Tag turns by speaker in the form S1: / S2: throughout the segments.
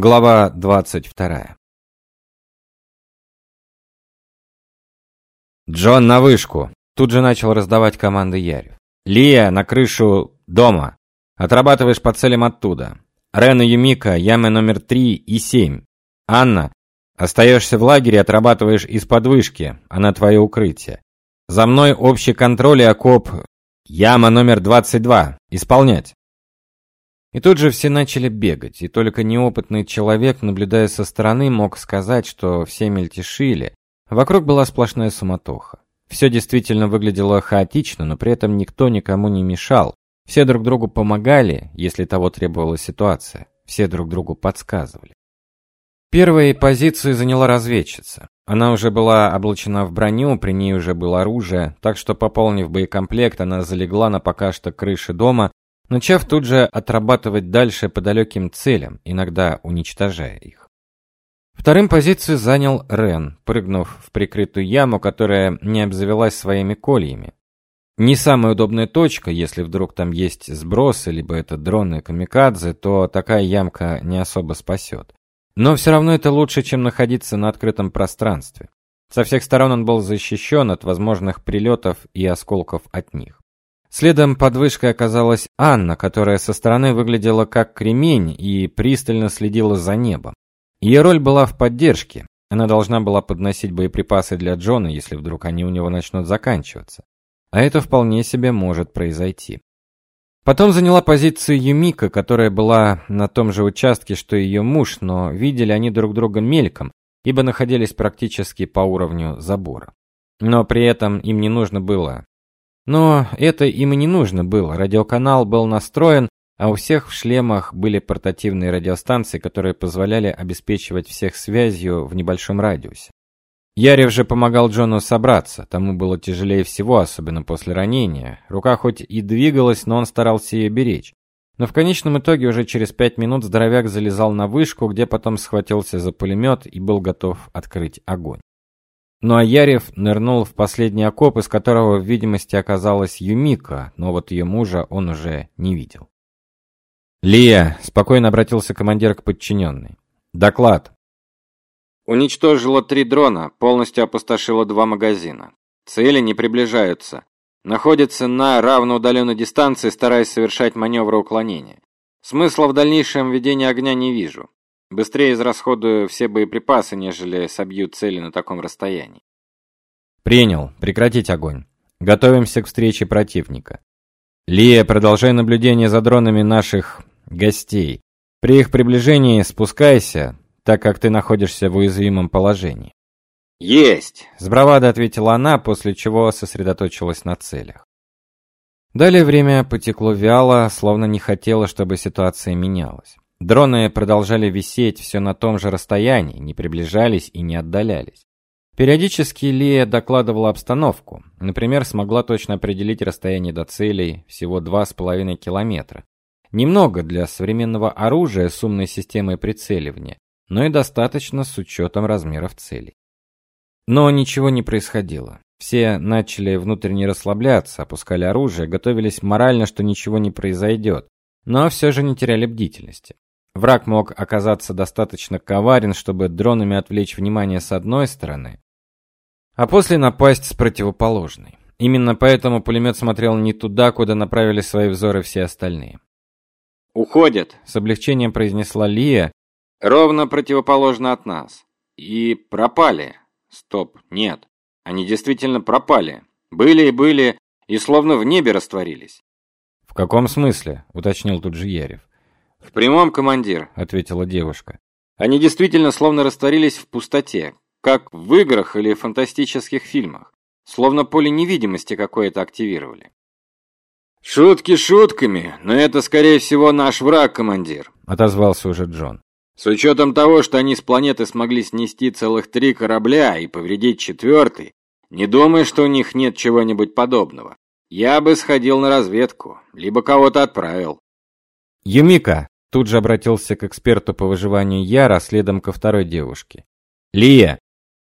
S1: Глава 22. Джон на вышку. Тут же начал раздавать команды Ярев. Лия на крышу дома. Отрабатываешь по целям оттуда. Рен и Юмика, ямы номер 3 и 7. Анна, остаешься в лагере, отрабатываешь из подвышки, она твое укрытие. За мной общий контроль и окоп. Яма номер 22. Исполнять. И тут же все начали бегать, и только неопытный человек, наблюдая со стороны, мог сказать, что все мельтешили. Вокруг была сплошная суматоха. Все действительно выглядело хаотично, но при этом никто никому не мешал. Все друг другу помогали, если того требовала ситуация. Все друг другу подсказывали. Первой позицию заняла разведчица. Она уже была облачена в броню, при ней уже было оружие, так что, пополнив боекомплект, она залегла на пока что крыше дома начав тут же отрабатывать дальше по далеким целям, иногда уничтожая их. Вторым позицию занял Рен, прыгнув в прикрытую яму, которая не обзавелась своими кольями. Не самая удобная точка, если вдруг там есть сбросы, либо это дроны камикадзе, то такая ямка не особо спасет. Но все равно это лучше, чем находиться на открытом пространстве. Со всех сторон он был защищен от возможных прилетов и осколков от них. Следом под вышкой оказалась Анна, которая со стороны выглядела как кремень и пристально следила за небом. Ее роль была в поддержке. Она должна была подносить боеприпасы для Джона, если вдруг они у него начнут заканчиваться. А это вполне себе может произойти. Потом заняла позицию Юмика, которая была на том же участке, что и ее муж, но видели они друг друга мельком, ибо находились практически по уровню забора. Но при этом им не нужно было но это им и не нужно было. Радиоканал был настроен, а у всех в шлемах были портативные радиостанции, которые позволяли обеспечивать всех связью в небольшом радиусе. Ярев же помогал Джону собраться. Тому было тяжелее всего, особенно после ранения. Рука хоть и двигалась, но он старался ее беречь. Но в конечном итоге уже через пять минут здоровяк залезал на вышку, где потом схватился за пулемет и был готов открыть огонь. Ну а Ярев нырнул в последний окоп, из которого в видимости оказалась Юмика, но вот ее мужа он уже не видел. «Лия!» – спокойно обратился командир к подчиненной. «Доклад!»
S2: Уничтожила три дрона, полностью опустошила два магазина. Цели не приближаются. Находится на равноудаленной дистанции, стараясь совершать маневры уклонения. Смысла в дальнейшем ведении огня не вижу. Быстрее израсходую все боеприпасы, нежели собью цели на таком расстоянии.
S1: Принял. Прекратить огонь. Готовимся к встрече противника. Лия, продолжай наблюдение за дронами наших гостей. При их приближении спускайся, так как ты находишься в уязвимом положении.
S2: Есть,
S1: с бравадой ответила она, после чего сосредоточилась на целях. Далее время потекло вяло, словно не хотела, чтобы ситуация менялась. Дроны продолжали висеть все на том же расстоянии, не приближались и не отдалялись. Периодически Лия докладывала обстановку. Например, смогла точно определить расстояние до целей всего 2,5 километра. Немного для современного оружия с умной системой прицеливания, но и достаточно с учетом размеров целей. Но ничего не происходило. Все начали внутренне расслабляться, опускали оружие, готовились морально, что ничего не произойдет, но все же не теряли бдительности. Враг мог оказаться достаточно коварен, чтобы дронами отвлечь внимание с одной стороны, а после напасть с противоположной. Именно поэтому пулемет смотрел не туда, куда направили свои взоры все остальные.
S2: «Уходят», —
S1: с облегчением произнесла Лия.
S2: «Ровно противоположно от нас. И пропали. Стоп, нет. Они действительно пропали. Были и были, и словно в небе растворились».
S1: «В каком смысле?» — уточнил тут же Ярев.
S2: «В прямом, командир», — ответила девушка. «Они действительно словно растворились в пустоте, как в играх или фантастических фильмах, словно поле невидимости какое-то активировали». «Шутки шутками, но это, скорее всего, наш враг, командир», — отозвался уже Джон. «С учетом того, что они с планеты смогли снести целых три корабля и повредить четвертый, не думай, что у них нет чего-нибудь подобного. Я бы сходил на разведку, либо кого-то отправил».
S1: «Юмика!» – тут же обратился к эксперту по выживанию Яра, следом ко второй девушке. «Лия!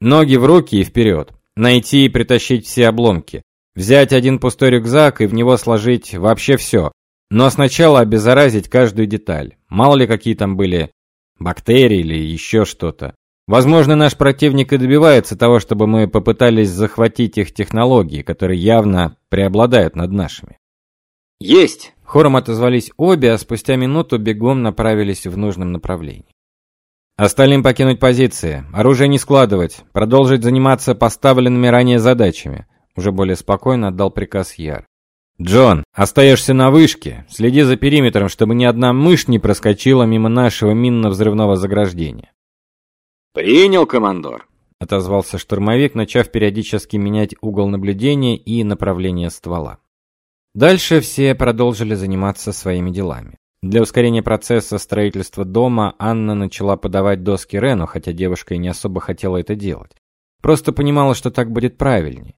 S1: Ноги в руки и вперед! Найти и притащить все обломки! Взять один пустой рюкзак и в него сложить вообще все. Но сначала обеззаразить каждую деталь. Мало ли какие там были Бактерии или еще что-то. Возможно, наш противник и добивается того, чтобы мы попытались захватить их технологии, которые явно преобладают над нашими.
S2: Есть,
S1: хором отозвались обе, а спустя минуту бегом направились в нужном направлении. Остальным покинуть позиции, оружие не складывать, продолжить заниматься поставленными ранее задачами, уже более спокойно отдал приказ Яр. Джон, остаешься на вышке, следи за периметром, чтобы ни одна мышь не проскочила мимо нашего минно-взрывного заграждения.
S2: Принял, командор,
S1: отозвался штурмовик, начав периодически менять угол наблюдения и направление ствола. Дальше все продолжили заниматься своими делами. Для ускорения процесса строительства дома Анна начала подавать доски Рену, хотя девушка и не особо хотела это делать. Просто понимала, что так будет правильнее.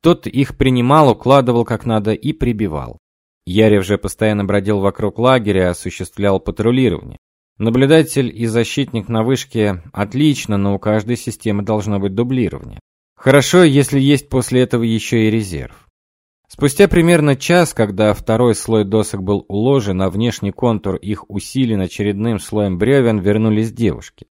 S1: Тот их принимал, укладывал как надо и прибивал. Ярев же постоянно бродил вокруг лагеря, осуществлял патрулирование. Наблюдатель и защитник на вышке отлично, но у каждой системы должно быть дублирование. Хорошо, если есть после этого еще и резерв. Спустя примерно час, когда второй слой досок был уложен, а внешний контур их усилен очередным слоем бревен, вернулись девушки.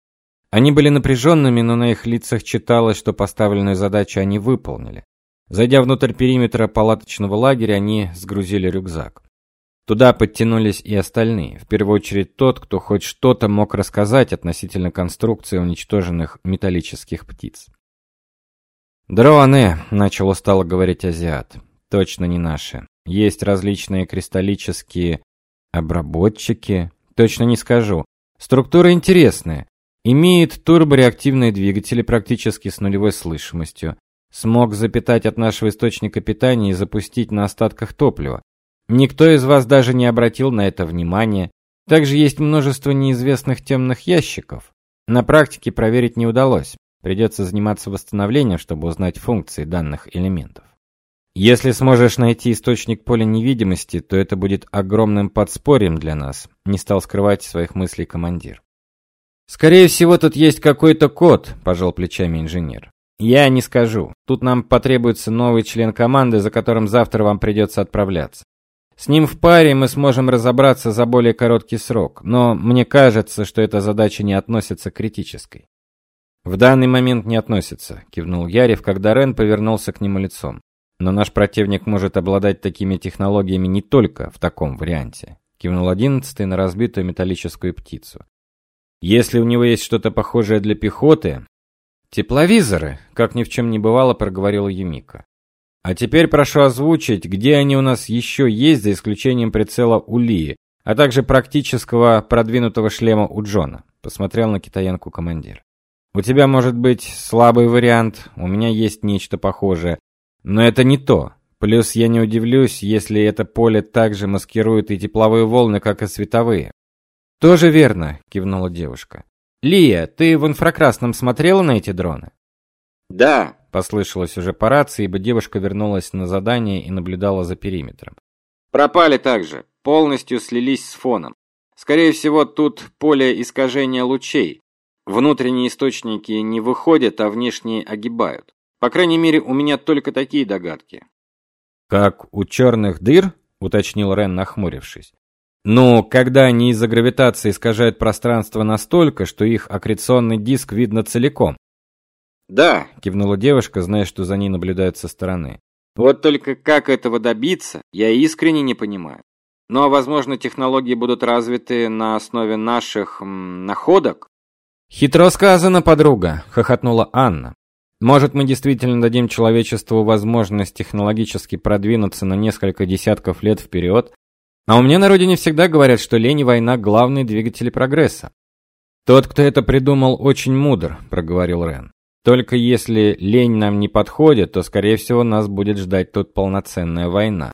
S1: Они были напряженными, но на их лицах читалось, что поставленную задачу они выполнили. Зайдя внутрь периметра палаточного лагеря, они сгрузили рюкзак. Туда подтянулись и остальные, в первую очередь тот, кто хоть что-то мог рассказать относительно конструкции уничтоженных металлических птиц. «Дроны», — начал устало говорить азиат. Точно не наши. Есть различные кристаллические обработчики, точно не скажу. Структура интересная. Имеет турбореактивные двигатели практически с нулевой слышимостью. Смог запитать от нашего источника питания и запустить на остатках топлива. Никто из вас даже не обратил на это внимания. Также есть множество неизвестных темных ящиков. На практике проверить не удалось. Придется заниматься восстановлением, чтобы узнать функции данных элементов. Если сможешь найти источник поля невидимости, то это будет огромным подспорьем для нас, не стал скрывать своих мыслей командир. Скорее всего, тут есть какой-то код, пожал плечами инженер. Я не скажу. Тут нам потребуется новый член команды, за которым завтра вам придется отправляться. С ним в паре мы сможем разобраться за более короткий срок, но мне кажется, что эта задача не относится к критической. В данный момент не относится, кивнул Ярев, когда Рен повернулся к нему лицом. Но наш противник может обладать такими технологиями не только в таком варианте. Кивнул одиннадцатый на разбитую металлическую птицу. Если у него есть что-то похожее для пехоты, тепловизоры, как ни в чем не бывало, проговорила Юмика. А теперь прошу озвучить, где они у нас еще есть, за исключением прицела у Лии, а также практического продвинутого шлема у Джона. Посмотрел на китаянку командир. У тебя может быть слабый вариант, у меня есть нечто похожее, но это не то. Плюс я не удивлюсь, если это поле также маскирует и тепловые волны, как и световые. Тоже верно, кивнула девушка. Лия, ты в инфракрасном смотрела на эти дроны?
S2: Да,
S1: послышалось уже по рации, ибо девушка вернулась на задание и наблюдала за периметром.
S2: Пропали также, полностью слились с фоном. Скорее всего, тут поле искажения лучей. Внутренние источники не выходят, а внешние огибают. По крайней мере, у меня только такие догадки.
S1: Как у черных дыр, уточнил Рен, нахмурившись. Ну, когда они из-за гравитации искажают пространство настолько, что их аккреционный диск видно целиком.
S2: Да,
S1: кивнула девушка, зная, что за ней наблюдают со стороны.
S2: Вот только как этого добиться, я искренне не понимаю. Но, возможно, технологии будут развиты на основе наших м, находок.
S1: Хитро сказано, подруга, хохотнула Анна. Может, мы действительно дадим человечеству возможность технологически продвинуться на несколько десятков лет вперед? А у меня на родине всегда говорят, что лень и война главные двигатели прогресса. Тот, кто это придумал, очень мудр, проговорил Рен. Только если лень нам не подходит, то скорее всего нас будет ждать тут полноценная война.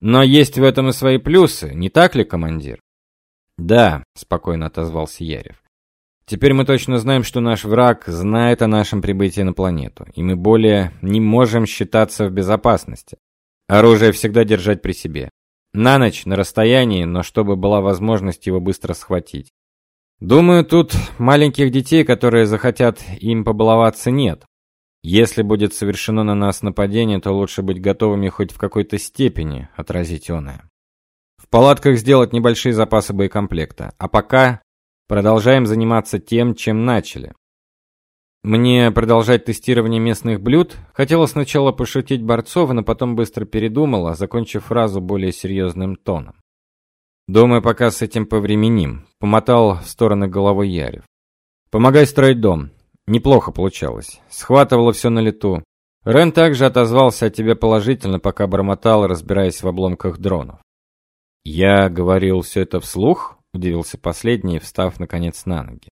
S1: Но есть в этом и свои плюсы, не так ли, командир? Да, спокойно отозвался Ярев. Теперь мы точно знаем, что наш враг знает о нашем прибытии на планету, и мы более не можем считаться в безопасности. Оружие всегда держать при себе. На ночь, на расстоянии, но чтобы была возможность его быстро схватить. Думаю, тут маленьких детей, которые захотят им побаловаться, нет. Если будет совершено на нас нападение, то лучше быть готовыми хоть в какой-то степени отразить оное. В палатках сделать небольшие запасы боекомплекта, а пока Продолжаем заниматься тем, чем начали. Мне продолжать тестирование местных блюд? Хотела сначала пошутить Борцова, но потом быстро передумала, закончив фразу более серьезным тоном. Думаю, пока с этим повременим, помотал в стороны головой Ярев. Помогай строить дом. Неплохо получалось. Схватывало все на лету. Рен также отозвался о тебе положительно, пока бормотал, разбираясь в обломках дронов. Я говорил все это вслух, удивился последний, встав наконец на ноги.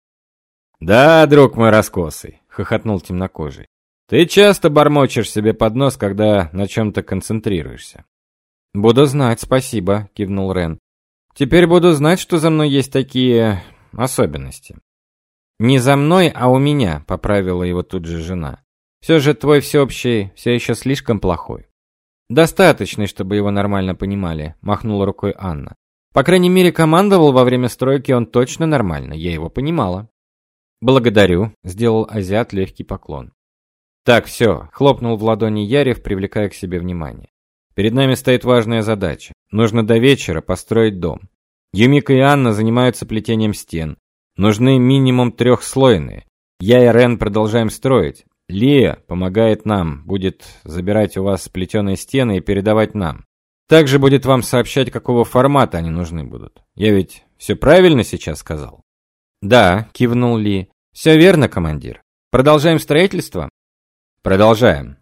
S1: Да, друг мой раскосый, хохотнул темнокожий. Ты часто бормочешь себе под нос, когда на чем то концентрируешься. Буду знать, спасибо, кивнул Рен. Теперь буду знать, что за мной есть такие особенности. Не за мной, а у меня, поправила его тут же жена. Все же твой всеобщий все еще слишком плохой. Достаточный, чтобы его нормально понимали, махнула рукой Анна. По крайней мере, командовал во время стройки он точно нормально, я его понимала. Благодарю, сделал азиат легкий поклон. Так, все, хлопнул в ладони Ярев, привлекая к себе внимание. Перед нами стоит важная задача. Нужно до вечера построить дом. Юмика и Анна занимаются плетением стен. Нужны минимум трехслойные. Я и Рен продолжаем строить. Лия помогает нам, будет забирать у вас сплетенные стены и передавать нам. Также будет вам сообщать, какого формата они нужны будут. Я ведь все правильно сейчас сказал? Да, кивнул Ли. Все верно, командир. Продолжаем строительство? Продолжаем.